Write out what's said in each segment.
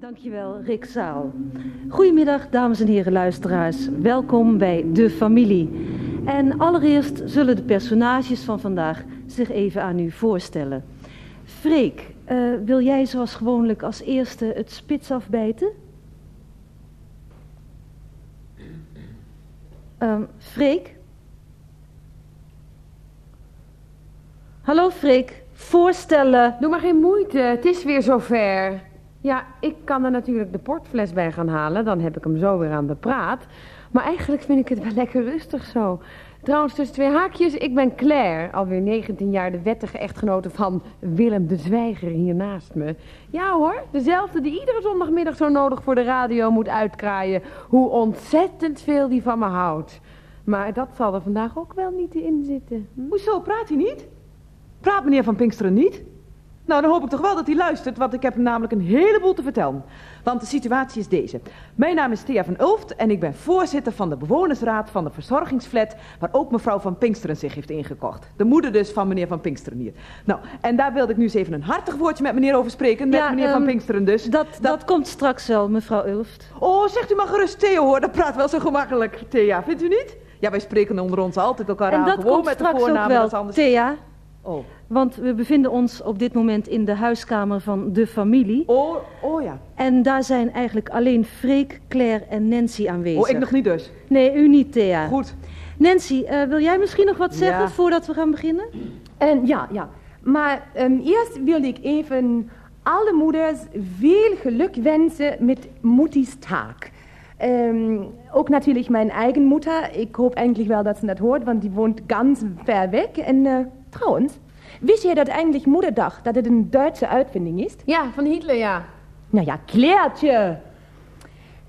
Dankjewel, Rick Zaal. Goedemiddag, dames en heren luisteraars. Welkom bij De Familie. En allereerst zullen de personages van vandaag zich even aan u voorstellen. Freek, uh, wil jij zoals gewoonlijk als eerste het spits afbijten? Uh, Freek? Hallo Freek, voorstellen. Doe maar geen moeite, het is weer zover. Ja, ik kan er natuurlijk de portfles bij gaan halen. Dan heb ik hem zo weer aan de praat. Maar eigenlijk vind ik het wel lekker rustig zo. Trouwens, tussen twee haakjes, ik ben Claire. Alweer 19 jaar de wettige echtgenote van Willem de Zwijger hier naast me. Ja hoor, dezelfde die iedere zondagmiddag zo nodig voor de radio moet uitkraaien. Hoe ontzettend veel die van me houdt. Maar dat zal er vandaag ook wel niet in zitten. Hm? Hoezo, praat hij niet? Praat meneer Van Pinksteren niet? Nou, dan hoop ik toch wel dat hij luistert, want ik heb hem namelijk een heleboel te vertellen. Want de situatie is deze. Mijn naam is Thea van Ulft en ik ben voorzitter van de bewonersraad van de verzorgingsflat... waar ook mevrouw Van Pinksteren zich heeft ingekocht. De moeder dus van meneer Van Pinksteren hier. Nou, en daar wilde ik nu eens even een hartig woordje met meneer over spreken. Met meneer Van ehm, Pinksteren dus. Dat, dat, komt straks wel, mevrouw Ulft. Oh, zegt u maar gerust Theo hoor, dat praat wel zo gemakkelijk, Thea. Vindt u niet? Ja, wij spreken onder ons altijd elkaar en aan. Gewoon met de voornaam. En dat komt Thea. Oh. Want we bevinden ons op dit moment in de huiskamer van de familie. Oh, oh ja. En daar zijn eigenlijk alleen Freek, Claire en Nancy aanwezig. Oh, ik nog niet dus? Nee, u niet, Thea. Goed. Nancy, uh, wil jij misschien nog wat zeggen ja. voordat we gaan beginnen? Uh, ja, ja. Maar um, eerst wil ik even alle moeders veel geluk wensen met Moeties taak. Um, ook natuurlijk mijn eigen moeder. Ik hoop eigenlijk wel dat ze dat hoort, want die woont ganz ver weg. En uh, trouwens, Wist jij dat eigenlijk Moederdag, dat het een Duitse uitvinding is? Ja, van Hitler, ja. Nou ja, Kleertje.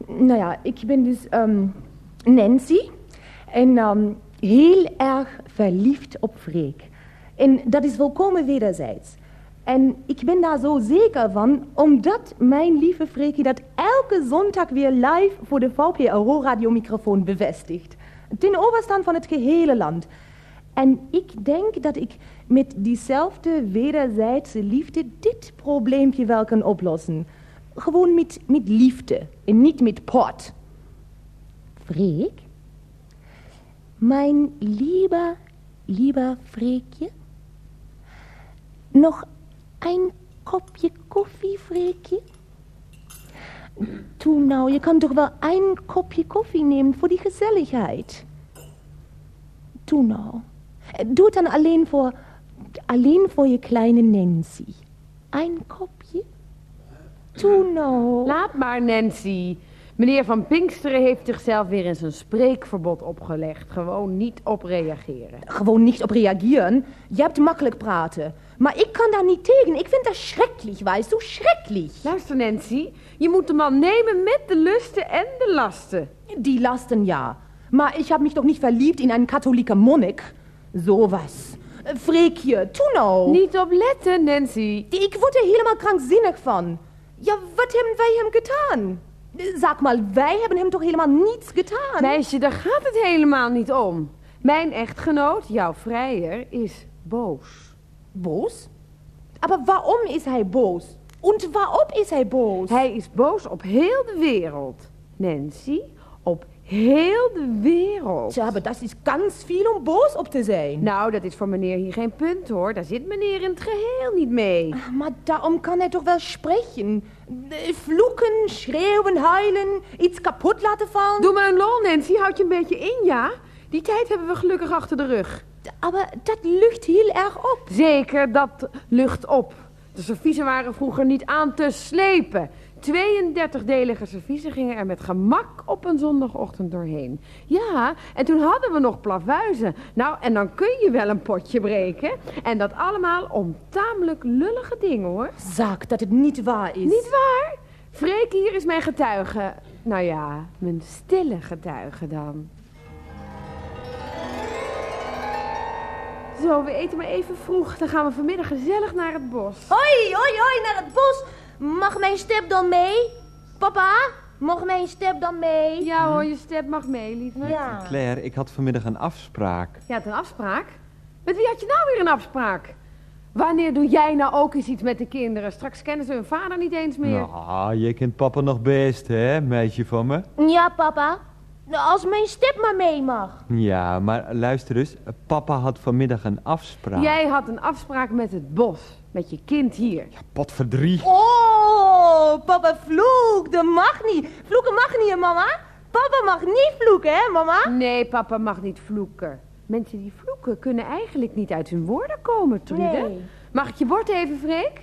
Nou ja, ik ben dus um, Nancy. En um, heel erg verliefd op Freek. En dat is volkomen wederzijds. En ik ben daar zo zeker van, omdat mijn lieve Freekie dat elke zondag weer live voor de VPRO-radiomicrofoon bevestigt. Ten overstand van het gehele land. En ik denk dat ik met diezelfde wederzijdse liefde dit probleempje wel kan oplossen. Gewoon met, met liefde en niet met pot. Freek? Mijn lieve, lieve Freekje? Nog een kopje koffie, Freekje? Toen nou, je kan toch wel een kopje koffie nemen voor die gezelligheid? Toen nou. Doe het dan alleen voor, alleen voor je kleine Nancy. Een kopje? Doe nou. Laat maar, Nancy. Meneer Van Pinksteren heeft zichzelf weer eens een spreekverbod opgelegd. Gewoon niet op reageren. Gewoon niet op reageren? Je hebt makkelijk praten. Maar ik kan daar niet tegen. Ik vind dat schrikkelijk, wijs. Zo schrikkelijk. Luister, Nancy. Je moet de man nemen met de lusten en de lasten. Die lasten, ja. Maar ik heb mich toch niet verliebt in een katholieke monnik? Sowas. Freekje, toen nou. Niet op letten, Nancy. Ik word er helemaal krankzinnig van. Ja, wat hebben wij hem gedaan? Sag mal, wij hebben hem toch helemaal niets gedaan? Meisje, daar gaat het helemaal niet om. Mijn echtgenoot, jouw vrijer, is boos. Boos? Maar waarom is hij boos? En waarop is hij boos? Hij is boos op heel de wereld. Nancy, op Heel de wereld. Ja, maar dat is kans veel om boos op te zijn. Nou, dat is voor meneer hier geen punt, hoor. Daar zit meneer in het geheel niet mee. Ah, maar daarom kan hij toch wel spreken. Vloeken, schreeuwen, huilen, iets kapot laten vallen. Doe maar een lol, Nancy. Houd je een beetje in, ja? Die tijd hebben we gelukkig achter de rug. Maar dat lucht heel erg op. Zeker, dat lucht op. De serviezen waren vroeger niet aan te slepen. 32 delige serviezen gingen er met gemak op een zondagochtend doorheen. Ja, en toen hadden we nog plavuizen. Nou, en dan kun je wel een potje breken. En dat allemaal om tamelijk lullige dingen, hoor. Zaak dat het niet waar is. Niet waar? Freek hier is mijn getuige. Nou ja, mijn stille getuige dan. Zo, we eten maar even vroeg. Dan gaan we vanmiddag gezellig naar het bos. Hoi, hoi, hoi, naar het bos. Mag mijn step dan mee? Papa, mag mijn step dan mee? Ja hoor, je step mag mee, lieve. Ja. Claire, ik had vanmiddag een afspraak. Ja, een afspraak? Met wie had je nou weer een afspraak? Wanneer doe jij nou ook eens iets met de kinderen? Straks kennen ze hun vader niet eens meer. Nou, je kent papa nog best, hè, meisje van me? Ja, papa. Nou, Als mijn step maar mee mag. Ja, maar luister eens. Papa had vanmiddag een afspraak. Jij had een afspraak met het bos. Met je kind hier. Potverdrie. Oh, papa vloekt. Dat mag niet. Vloeken mag niet, hè, mama? Papa mag niet vloeken, hè, mama? Nee, papa mag niet vloeken. Mensen die vloeken kunnen eigenlijk niet uit hun woorden komen, Trude. Nee. Mag ik je bord even, Freek?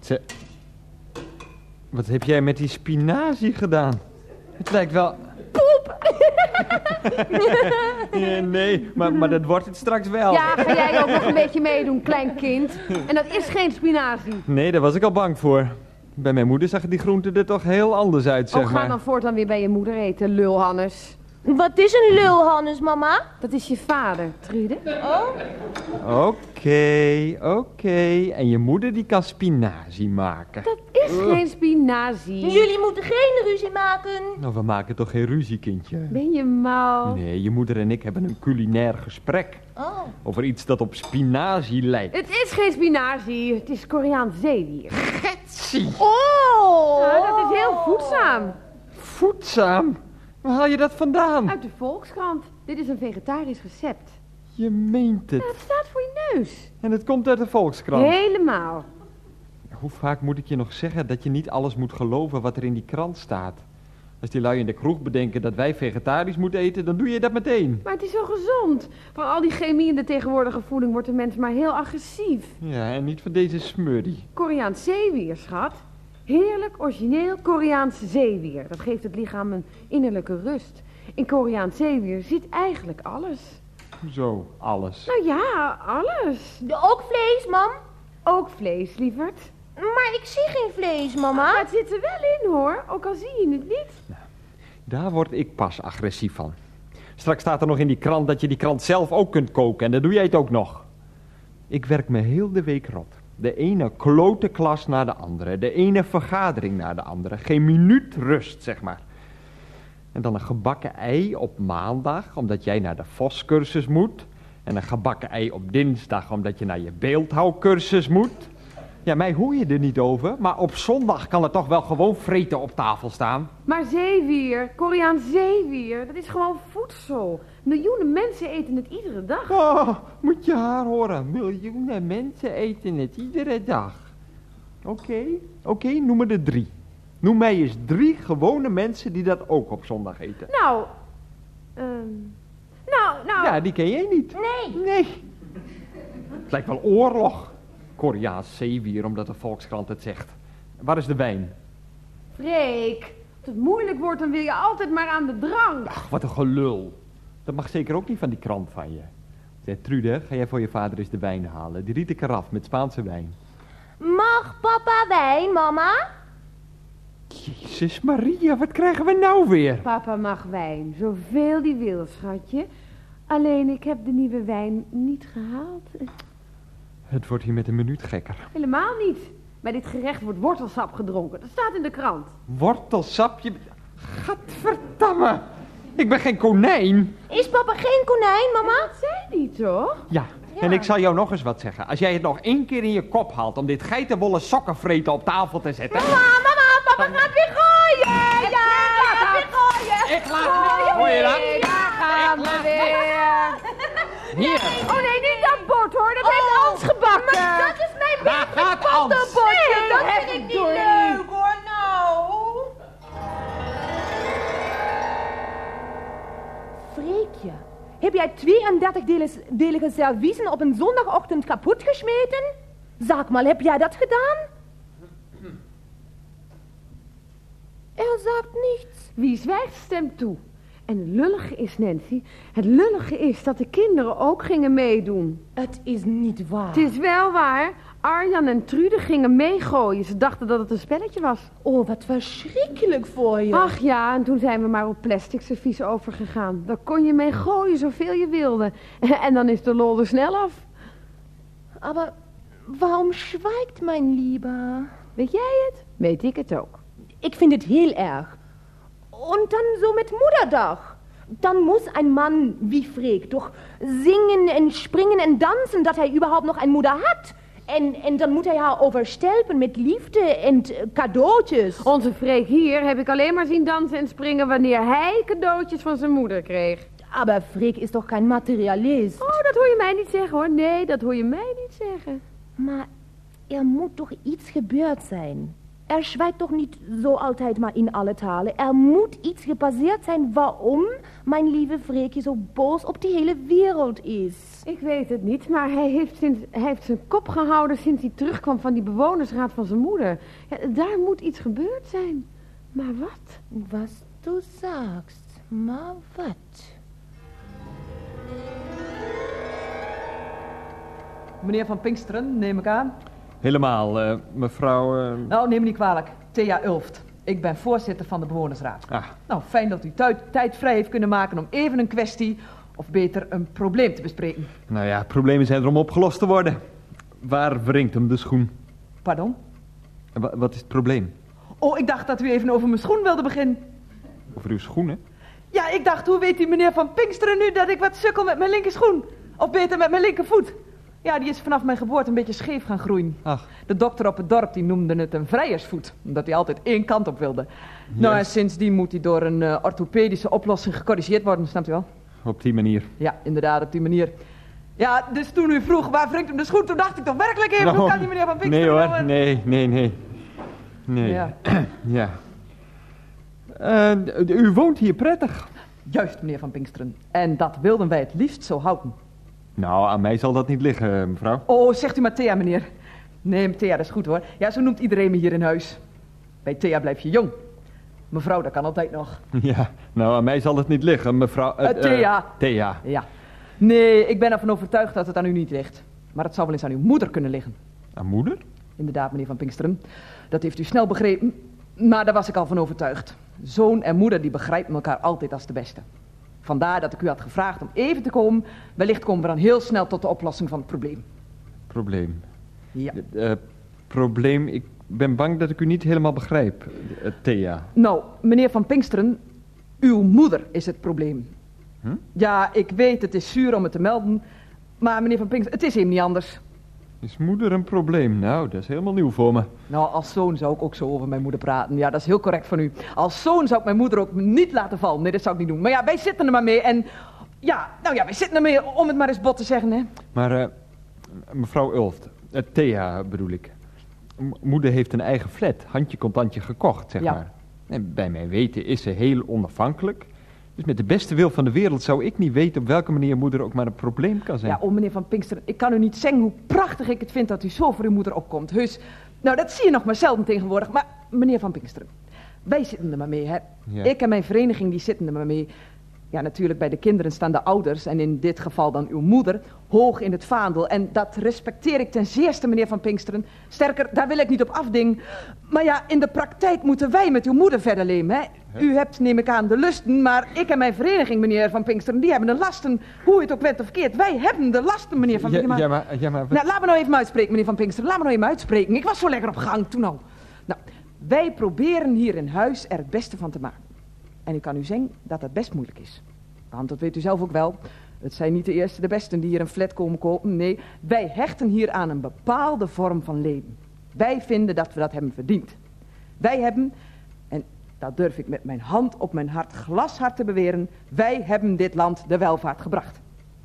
Ze... Wat heb jij met die spinazie gedaan? Het lijkt wel... Poep! nee, nee maar, maar dat wordt het straks wel. Ja, ga jij ook nog een beetje meedoen, klein kind. En dat is geen spinazie. Nee, daar was ik al bang voor. Bij mijn moeder zag die groente er toch heel anders uit, zeg oh, ga dan voortaan weer bij je moeder eten, lul Hannes. Wat is een lul, Hannes, mama? Dat is je vader, Trude. Oké, oké. En je moeder die kan spinazie maken. Dat is geen spinazie. Jullie moeten geen ruzie maken. Nou, we maken toch geen ruzie, kindje? Ben je mal? Nee, je moeder en ik hebben een culinair gesprek. Oh. Over iets dat op spinazie lijkt. Het is geen spinazie, het is Koreaans zeewier. Getsie! Oh. Nou, dat is heel voedzaam. Voedzaam? Waar haal je dat vandaan? Uit de Volkskrant. Dit is een vegetarisch recept. Je meent het. Het staat voor je neus. En het komt uit de Volkskrant. Helemaal. Hoe vaak moet ik je nog zeggen dat je niet alles moet geloven wat er in die krant staat? Als die lui in de kroeg bedenken dat wij vegetarisch moeten eten, dan doe je dat meteen. Maar het is zo gezond. Van al die chemie in de tegenwoordige voeding wordt de mens maar heel agressief. Ja, en niet van deze smurrie. Koreaans zeewier, schat. Heerlijk, origineel Koreaans zeewier. Dat geeft het lichaam een innerlijke rust. In Koreaans zeewier zit eigenlijk alles. Zo, alles. Nou ja, alles. Ook vlees, mam? Ook vlees, lieverd. Maar ik zie geen vlees, Maar mama. het zit er wel in, hoor. Ook al zie je het niet. Daar word ik pas agressief van. Straks staat er nog in die krant dat je die krant zelf ook kunt koken en dan doe jij het ook nog. Ik werk me heel de week rot. De ene klote klas naar de andere, de ene vergadering naar de andere. Geen minuut rust, zeg maar. En dan een gebakken ei op maandag, omdat jij naar de voscursus moet. En een gebakken ei op dinsdag, omdat je naar je beeldhouwcursus moet. Ja, mij hoor je er niet over, maar op zondag kan er toch wel gewoon vreten op tafel staan. Maar zeewier, Koreaans zeewier, dat is gewoon voedsel. Miljoenen mensen eten het iedere dag. Oh, moet je haar horen. Miljoenen mensen eten het iedere dag. Oké, oké, noem me er drie. Noem mij eens drie gewone mensen die dat ook op zondag eten. Nou, ehm, nou, nou. Ja, die ken jij niet. Nee. Nee. Het lijkt wel oorlog. Koreaans zeewier, omdat de Volkskrant het zegt. Waar is de wijn? Freek, als het moeilijk wordt, dan wil je altijd maar aan de drank. Ach, wat een gelul. Dat mag zeker ook niet van die krant van je. Zeg, Trude, ga jij voor je vader eens de wijn halen. Die rieten karaf met Spaanse wijn. Mag papa wijn, mama? Jezus Maria, wat krijgen we nou weer? Papa mag wijn, zoveel die wil, schatje. Alleen, ik heb de nieuwe wijn niet gehaald. Het wordt hier met een minuut gekker. Helemaal niet. Bij dit gerecht wordt wortelsap gedronken. Dat staat in de krant. Wortelsapje. Gadverdamme. Ik ben geen konijn. Is papa geen konijn, mama? Dat zei die toch? Ja, en ik zal jou nog eens wat zeggen. Als jij het nog één keer in je kop haalt om dit geitenwolle sokkenvreten op tafel te zetten... Mama, mama, papa gaat weer gooien. Ja, hij gaat weer gooien. Ik laat. Hoor je dat? Daar gaan we weer. Hier, Oh nee, niet dat bord hoor. Dat heeft Hans gebakken. Maar dat is mijn bordje. Nee, Dat heb vind ik ik niet leuk, hoor, nou. Freekje, heb jij 32 delis- delige serviezen op een zondagochtend kapot gesmeten? Zeg maar, heb jij dat gedaan? Er zegt niets. Wie zwijgt stemt toe. En het lullige is, Nancy, het lullige is dat de kinderen ook gingen meedoen. Het is niet waar. Het is wel waar. Arjan en Trude gingen meegooien. Ze dachten dat het een spelletje was. Oh, wat verschrikkelijk voor je. Ach ja, en toen zijn we maar op plastic servies overgegaan. Daar kon je mee gooien zoveel je wilde. En dan is de lol er snel af. Aber waarom schweigt mijn lieber? Weet jij het? Weet ik het ook. Ik vind het heel erg. Und dan zo met moederdag. Dann muss ein Mann wie Freek doch zingen en springen en dansen dat hij überhaupt nog een moeder had. En, en dan moet hij haar overstelpen met liefde en eh, cadeautjes. Onze Freek hier heb ik alleen maar zien dansen en springen wanneer hij cadeautjes van zijn moeder kreeg. Aber Freek is toch geen materialist? Oh, dat hoor je mij niet zeggen hoor. Nee, dat hoor je mij niet zeggen. Maar er moet toch iets gebeurd zijn? Er zwijgt toch niet zo altijd maar in alle talen? Er moet iets gepasseerd zijn waarom mijn lieve Freekje zo boos op die hele wereld is. Ik weet het niet, maar hij heeft, sinds, hij heeft zijn kop gehouden sinds hij terugkwam van die bewonersraad van zijn moeder. Ja, daar moet iets gebeurd zijn. Maar wat? Was du sagst, maar wat? Meneer van Pinksteren, neem ik aan. Helemaal, eh, mevrouw... eh, Nou, neem me niet kwalijk. Thea Ulft. Ik ben voorzitter van de bewonersraad. Ah, Nou, fijn dat u tijd vrij heeft kunnen maken om even een kwestie, of beter een probleem te bespreken. nou ja, problemen zijn er om opgelost te worden. Waar wringt hem de schoen? Pardon? Wat is het probleem? Oh, ik dacht dat u even over mijn schoen wilde beginnen. Over uw schoenen? Ja, ik dacht, hoe weet die meneer van Pinksteren nu dat ik wat sukkel met mijn linkerschoen? Of beter met mijn linkervoet? Ja, die is vanaf mijn geboorte een beetje scheef gaan groeien. Ach, De dokter op het dorp die noemde het een vrijersvoet, omdat hij altijd één kant op wilde. Nou, en sindsdien moet hij door een eh, orthopedische oplossing gecorrigeerd worden, snapt u wel? op die manier. Ja, inderdaad, op die manier. Ja, dus toen u vroeg waar wringt hem de schoen, toen dacht ik toch werkelijk even, hoe Nou, kan die meneer van Nee Pinksteren nou, hoor, nee, nee, nee. Nee. Ja. Ja. Eh, u woont hier prettig. Juist, meneer van Pinksteren. En dat wilden wij het liefst zo houden. Nou, aan mij zal dat niet liggen, mevrouw. Oh, zegt u maar Thea, meneer. Nee, Thea, dat is goed hoor. Ja, zo noemt iedereen me hier in huis. Bij Thea blijf je jong. Mevrouw, dat kan altijd nog. Ja, nou, aan mij zal het niet liggen, mevrouw... Eh, Thea. Thea. Ja. Nee, ik ben ervan overtuigd dat het aan u niet ligt. Maar het zou wel eens aan uw moeder kunnen liggen. Aan moeder? Inderdaad, meneer van Pinksteren. Dat heeft u snel begrepen. Maar daar was ik al van overtuigd. Zoon en moeder die begrijpen elkaar altijd als de beste. Vandaar dat ik u had gevraagd om even te komen. Wellicht komen we dan heel snel tot de oplossing van het probleem. Probleem. Ja. Eh, probleem, ik ben bang dat ik u niet helemaal begrijp, eh, Thea. Nou, meneer van Pinksteren, uw moeder is het probleem. Hm? Ja, ik weet, het is zuur om het te melden. Maar meneer van Pinksteren, het is hem niet anders. Is moeder een probleem? Nou, dat is helemaal nieuw voor me. Nou, als zoon zou ik ook zo over mijn moeder praten. Ja, dat is heel correct van u. Als zoon zou ik mijn moeder ook niet laten vallen. Nee, dat zou ik niet doen. Maar ja, wij zitten er maar mee. En ja, nou ja, wij zitten er mee om het maar eens bot te zeggen, hè. Maar, eh, mevrouw Ulft, eh, Thea bedoel ik. M- moeder heeft een eigen flat, handje contantje gekocht, zeg Ja. maar. En bij mijn weten is ze heel onafhankelijk. Dus met de beste wil van de wereld zou ik niet weten op welke manier moeder ook maar een probleem kan zijn. Ja, oh meneer van Pinksteren, ik kan u niet zeggen hoe prachtig ik het vind dat u zo voor uw moeder opkomt. Heus, nou dat zie je nog maar zelden tegenwoordig. Maar meneer van Pinksteren, wij zitten er maar mee, hè. Ja. Ik en mijn vereniging, die zitten er maar mee. Ja, natuurlijk, bij de kinderen staan de ouders, en in dit geval dan uw moeder, hoog in het vaandel. En dat respecteer ik ten zeerste, meneer van Pinksteren. Sterker, daar wil ik niet op afdingen. Maar ja, in de praktijk moeten wij met uw moeder verder leven, hè. U hebt, neem ik aan, de lusten, maar ik en mijn vereniging, meneer van Pinksteren, die hebben de lasten. Hoe het ook bent of keert, wij hebben de lasten, meneer van ja, Pinksteren. ja, maar, ja, maar Nou, laat me nou even uitspreken, meneer Van Pinkster. Laat me nou even uitspreken. Ik was zo lekker op gang toen al. Nou, wij proberen hier in huis er het beste van te maken. En ik kan u zeggen dat dat best moeilijk is. Want dat weet u zelf ook wel. Het zijn niet de eerste de besten die hier een flat komen kopen. Nee, wij hechten hier aan een bepaalde vorm van leven. Wij vinden dat we dat hebben verdiend. Wij hebben, en dat durf ik met mijn hand op mijn hart glashard te beweren, wij hebben dit land de welvaart gebracht.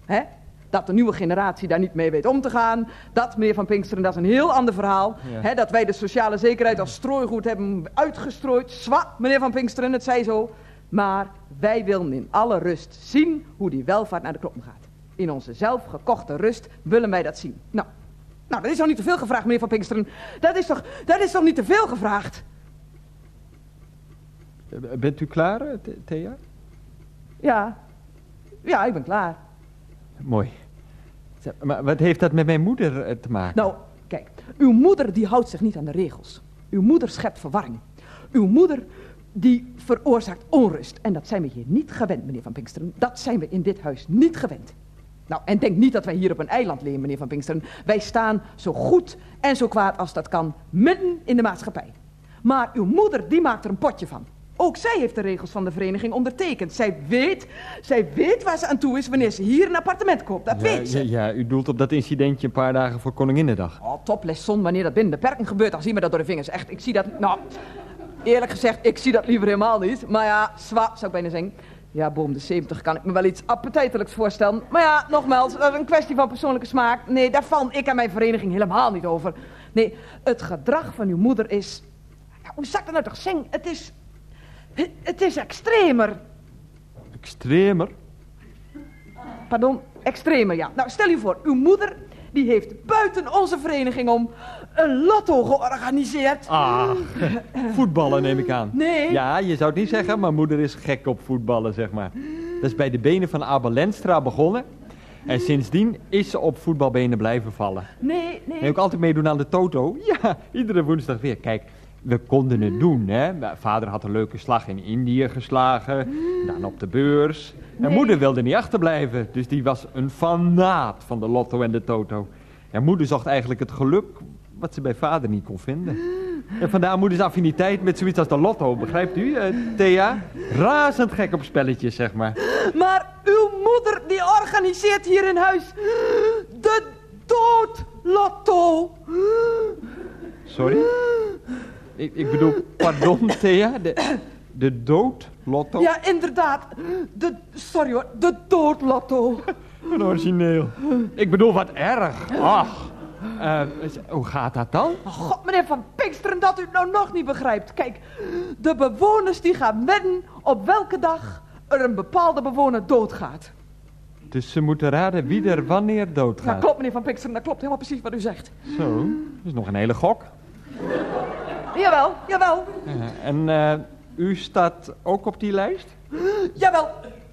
Hè? Dat de nieuwe generatie daar niet mee weet om te gaan. Dat, meneer Van Pinksteren, dat is een heel ander verhaal. Ja. Hè, dat wij de sociale zekerheid als strooigoed hebben uitgestrooid. Zwa, meneer Van Pinksteren, het zij zo. Maar wij willen in alle rust zien hoe die welvaart naar de kloppen gaat. In onze zelfgekochte rust willen wij dat zien. Nou, nou, dat is toch niet te veel gevraagd, meneer Van Pinksteren. Dat is toch, dat is toch niet te veel gevraagd? Eh, Bent u klaar, eh, The- Thea? Ja, ja, ik ben klaar. Mooi. Maar wat heeft dat met mijn moeder eh, te maken? Nou, kijk, uw moeder die houdt zich niet aan de regels. Uw moeder schept verwarring. Uw moeder die veroorzaakt onrust. En dat zijn we hier niet gewend, meneer Van Pinksteren. Dat zijn we in dit huis niet gewend. Nou, en denk niet dat wij hier op een eiland leven, meneer Van Pinksteren. Wij staan zo goed en zo kwaad als dat kan, midden in de maatschappij. Maar uw moeder, die maakt er een potje van. Ook zij heeft de regels van de vereniging ondertekend. Zij weet, zij weet waar ze aan toe is wanneer ze hier een appartement koopt. Dat Ja, weet ze. ja, ja, u doelt op dat incidentje een paar dagen voor Koninginnedag. Oh, toplesson, wanneer dat binnen de perken gebeurt, dan zien we dat door de vingers. Echt, ik zie dat... Nou, eerlijk gezegd, ik zie dat liever helemaal niet. Maar ja, zwa, zou ik bijna zeggen. Ja, boven de 70 kan ik me wel iets appetijtelijks voorstellen. Maar ja, nogmaals, dat is een kwestie van persoonlijke smaak. Nee, daar val ik en mijn vereniging helemaal niet over. Nee, het gedrag van uw moeder is... Ja, hoe zou ik dat nou toch zeggen? Het is... Het, is extremer. Extremer. Pardon, extremer, ja. Nou, stel u voor, uw moeder... Die heeft buiten onze vereniging om een lotto georganiseerd. Ah, voetballen neem ik aan. Nee. Ja, je zou het niet zeggen, maar moeder is gek op voetballen, zeg maar. Dat is bij de benen van Abel Lenstra begonnen. En sindsdien is ze op voetbalbenen blijven vallen. Nee, nee. En ook altijd meedoen aan de toto. Ja, iedere woensdag weer. Kijk, we konden het doen, hè. Vader had een leuke slag in Indië geslagen. Dan op de beurs. En moeder wilde niet achterblijven. Dus die was een fanaat van de lotto en de toto. En moeder zocht eigenlijk het geluk wat ze bij vader niet kon vinden. En vandaar moeders affiniteit met zoiets als de lotto. Begrijpt u, eh, Thea? Razend gek op spelletjes, zeg maar. Maar uw moeder die organiseert hier in huis de doodlotto. Sorry? Ik, ik bedoel, pardon, Thea? De, de doodlotto? Ja, inderdaad. De, sorry hoor, de doodlotto. Een origineel. Ik bedoel, wat erg. Ach. Eh, hoe gaat dat dan? God, meneer Van Pinksteren, dat u het nou nog niet begrijpt. Kijk, de bewoners die gaan wedden op welke dag er een bepaalde bewoner doodgaat. Dus ze moeten raden wie er wanneer Ja, doodgaat. klopt meneer Van Pinksteren, dat klopt helemaal precies wat u zegt. Zo, dat is nog een hele gok. Jawel, jawel, Eh, en eh, u staat ook op die lijst? jawel.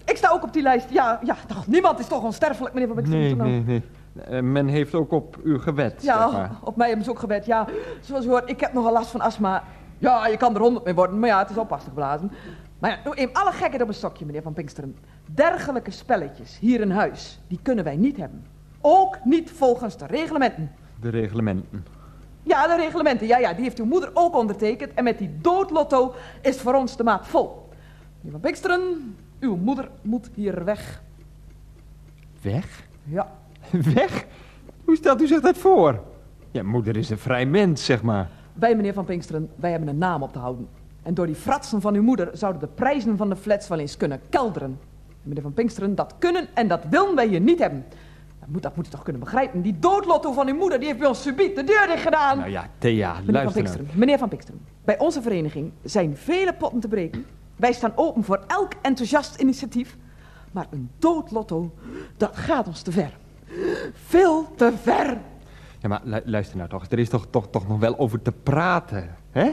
Ik sta ook op die lijst. Ja, ja, toch, niemand is toch onsterfelijk, meneer Van Pinksteren. Nee, nee, nee. Eh, men heeft ook op u gewet, zeg Ja, maar. op mij hebben ze ook gewet. Ja, zoals u hoort, ik heb nogal last van astma. Ja, je kan er honderd mee worden, maar ja, het is al pastig geblazen. Maar ja, in alle gekheid op een stokje, meneer Van Pinksteren. Dergelijke spelletjes hier in huis, die kunnen wij niet hebben. Ook niet volgens de reglementen. De reglementen. Ja, de reglementen, ja, ja, die heeft uw moeder ook ondertekend. En met die doodlotto is voor ons de maat vol. Meneer Van Pinksteren, uw moeder moet hier weg. Weg? Ja, Weg? Hoe stelt u zich dat voor? Ja, moeder is een vrij mens, zeg maar. Wij, meneer Van Pinksteren, wij hebben een naam op te houden. En door die fratsen van uw moeder zouden de prijzen van de flats wel eens kunnen kelderen. En meneer Van Pinksteren, dat kunnen en dat willen wij hier niet hebben. Dat moet, dat moet u toch kunnen begrijpen. Die doodlotto van uw moeder, die heeft bij ons subiet de deur dicht gedaan. Nou ja, Thea, meneer Van luister nou. Pinksteren, meneer Van Pinksteren. Bij onze vereniging zijn vele potten te breken. Wij staan open voor elk enthousiast initiatief. Maar een doodlotto, dat gaat ons te ver. Veel te ver. Ja, maar lu- luister nou toch. Er is toch, toch, toch nog wel over te praten, hè?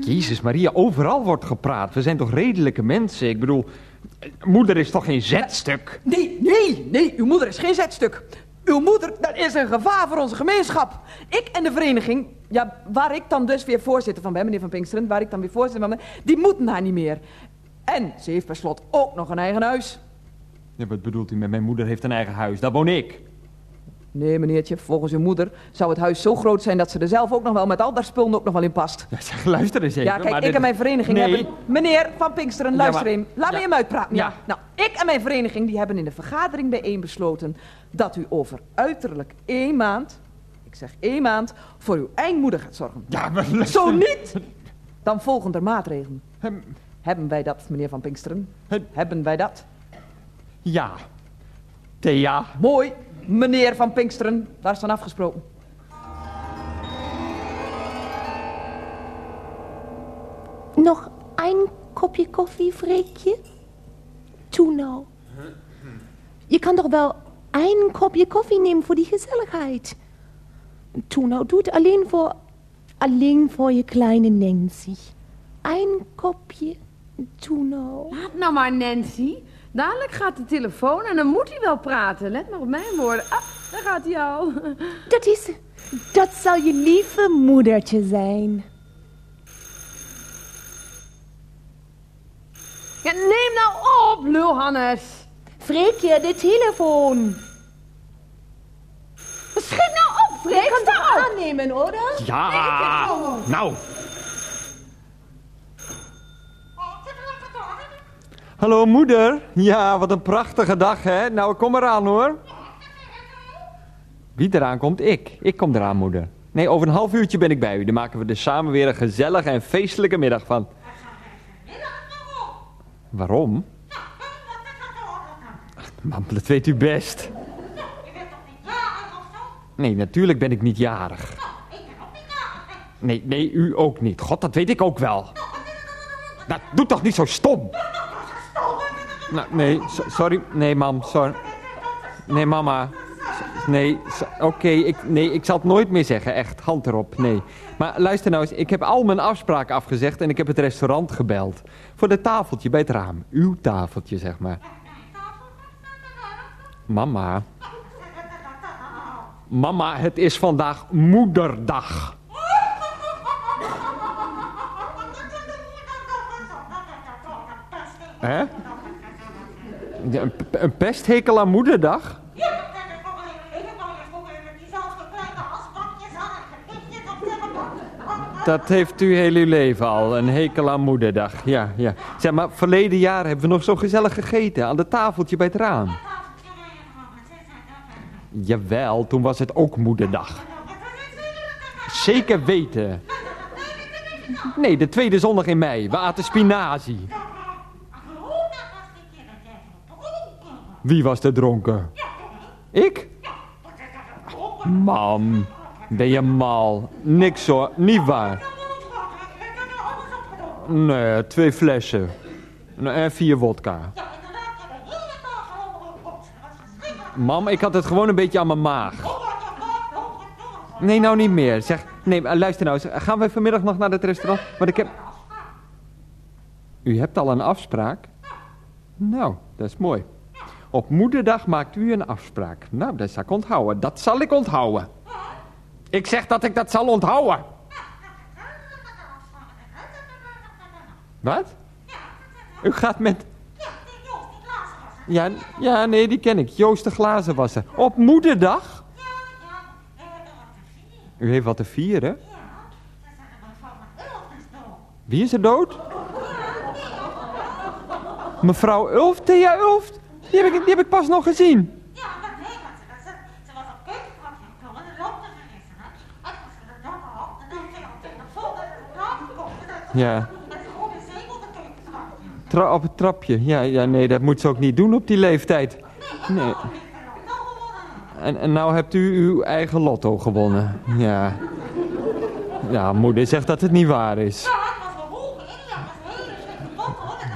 Jezus Maria, overal wordt gepraat. We zijn toch redelijke mensen? Ik bedoel, moeder is toch geen zetstuk? Nee, nee, nee, uw moeder is geen zetstuk. Uw moeder, dat is een gevaar voor onze gemeenschap. Ik en de vereniging, ja, waar ik dan dus weer voorzitter van ben, meneer Van Pinksteren, waar ik dan weer voorzitter van ben, die moeten haar niet meer. En ze heeft per slot ook nog een eigen huis. Ja, wat bedoelt u met mijn moeder heeft een eigen huis? Daar woon ik. Nee, meneertje, volgens uw moeder zou het huis zo groot zijn dat ze er zelf ook nog wel met al haar spullen ook nog wel in past. Ja, zeg, luister eens even. Ja, kijk, maar ik dit- en mijn vereniging Nee. hebben... Meneer Van Pinksteren, Ja, luister maar- even. Laat Ja. me hem uitpraten. Ja. Ja. Nou, ik en mijn vereniging die hebben in de vergadering bijeen besloten... dat u over uiterlijk één maand, ik zeg één maand, voor uw eigen moeder gaat zorgen. Ja, maar luister. Zo niet, dan volgen er maatregelen. Hem- Hebben wij dat, meneer Van Pinksteren? Hebben wij dat? Ja. Thea. Mooi, meneer Van Pinksteren. Daar is dan afgesproken. Nog een kopje koffie, Freekje? Toe nou. Je kan toch wel een kopje koffie nemen voor die gezelligheid? Toe nou, doe het alleen voor, alleen voor je kleine Nancy. Een kopje, toe nou. Laat nou maar, Nancy. Dadelijk gaat de telefoon en dan moet hij wel praten. Let maar op mijn woorden. Ah, daar gaat hij al. Dat is, dat zal je lieve moedertje zijn. Ja, neem nou op, lul Hannes. Freekje, de telefoon. Schiet nou op, Freek. Je kan het aannemen, oder? Ja. Nou. Hallo moeder. Ja, wat een prachtige dag hè. Nou, kom eraan hoor. Wie eraan komt? Ik. Ik kom eraan moeder. Nee, over een half uurtje ben ik bij u. Dan maken we er samen weer een gezellige en feestelijke middag van. Waarom? Mam, dat weet u best. Nee, natuurlijk ben ik niet jarig. Nee, nee, u ook niet. God, dat weet ik ook wel. Nou, doe toch niet zo stom. Nou, nee, so- sorry. Nee, mam, sorry. Nee, mama. Nee, oké, ik, nee, ik zal het nooit meer zeggen, echt. Hand erop, nee. Maar luister nou eens, ik heb al mijn afspraken afgezegd en ik heb het restaurant gebeld. Voor dat tafeltje bij het raam. Uw tafeltje, zeg maar. Mama. Mama, het is vandaag moederdag. Hè? Een, een pesthekel aan moederdag? Dat heeft u heel uw leven al, een hekel aan moederdag. Ja, ja. Zeg maar, verleden jaar hebben we nog zo gezellig gegeten aan het tafeltje bij het raam. Jawel, toen was het ook moederdag. Zeker weten. Nee, de tweede zondag in mei. We aten spinazie. Wie was er dronken? Ik? Mam, ben je mal? Niks hoor, niet waar. Nee, twee flessen. En vier wodka. Mam, ik had het gewoon een beetje aan mijn maag. Nee, nou niet meer. Zeg, nee, luister nou eens. Gaan we vanmiddag nog naar het restaurant? Want ik heb... U hebt al een afspraak? Nou, dat is mooi. Op moederdag maakt u een afspraak. Nou, dat zal ik onthouden. Dat zal ik onthouden. Ik zeg dat ik dat zal onthouden. Wat? U gaat met... Ja, ja, nee, die ken ik. Joost de Glazenwasser. Op moederdag? U heeft wat te vieren? Wie is er dood? Mevrouw Ulft, Thea Ulft? Die heb, ik, die heb ik pas nog gezien. Ja. Tra op het trapje. Ja, ja, nee, dat moet ze ook niet doen op die leeftijd. Nee. En, en nou hebt u uw eigen lotto gewonnen. Ja. Ja, moeder zegt dat het niet waar is.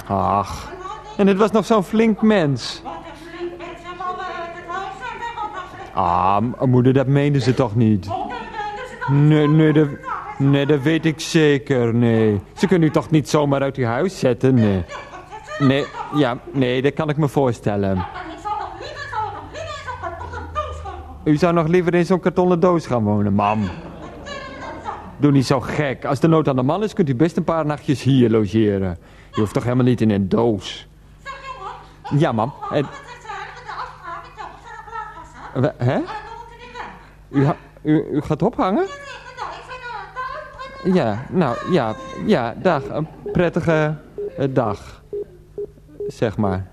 Ach. En het was nog zo'n flink mens. Ah, m- moeder, dat meende ze toch niet? Nee, nee, dat, nee, dat weet ik zeker, nee. Ze kunnen u toch niet zomaar uit uw huis zetten, nee. Nee, ja, nee, dat kan ik me voorstellen. U zou nog liever in zo'n kartonnen doos gaan wonen, mam. Doe niet zo gek. Als de nood aan de man is, kunt u best een paar nachtjes hier logeren. Je hoeft toch helemaal niet in een doos? Ja, mam. En, we- hè? U, ha- u, u gaat ophangen? Ja, nou, ja, ja, dag. Een prettige eh, dag, zeg maar.